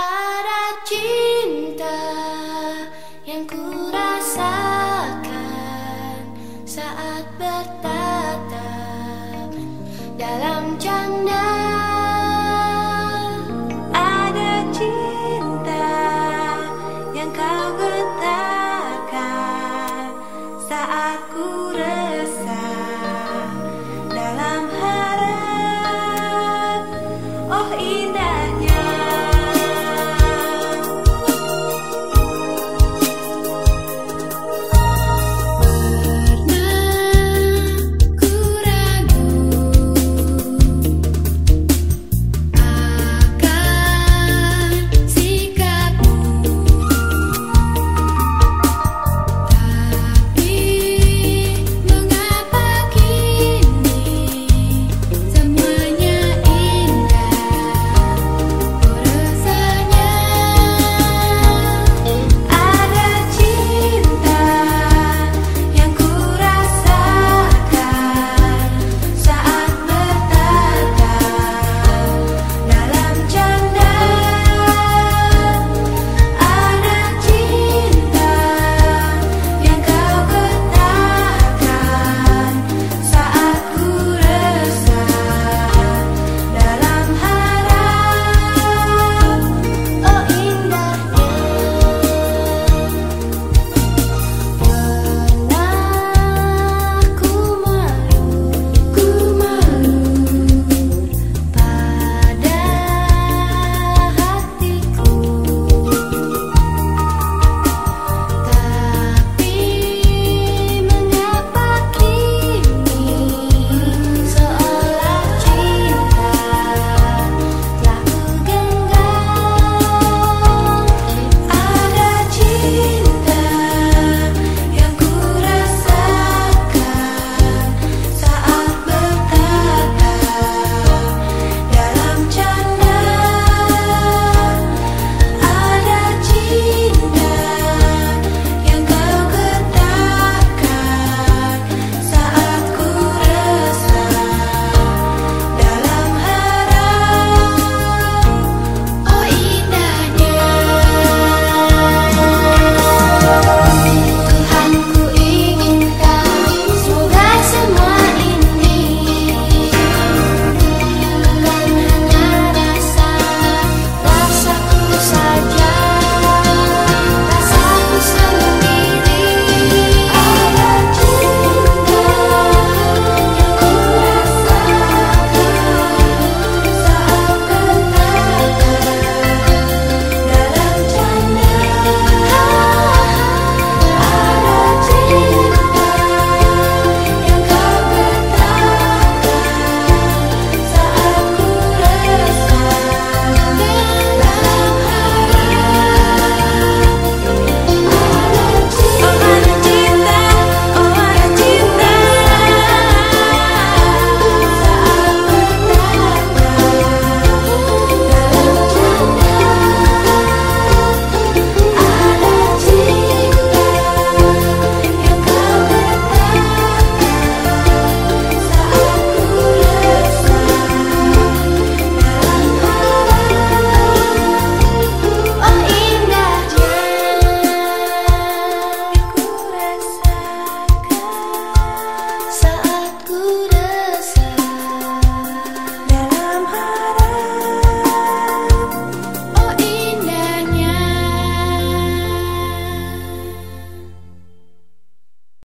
Ada cinta yang ku rasakan saat bertatap dalam.